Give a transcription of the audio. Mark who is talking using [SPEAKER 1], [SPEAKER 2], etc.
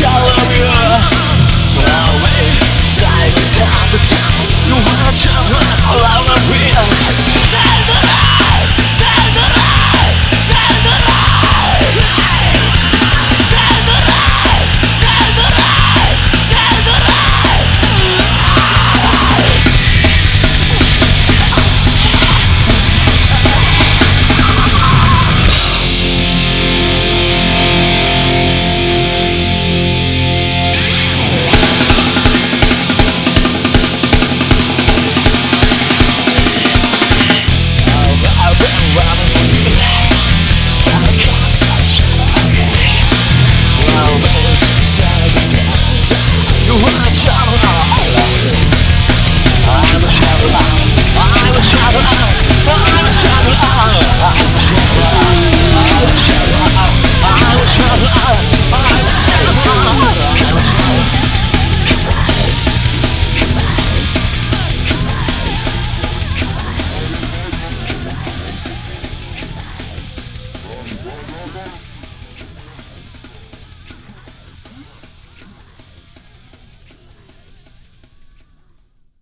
[SPEAKER 1] shallow, you're always silent at the time. Yes.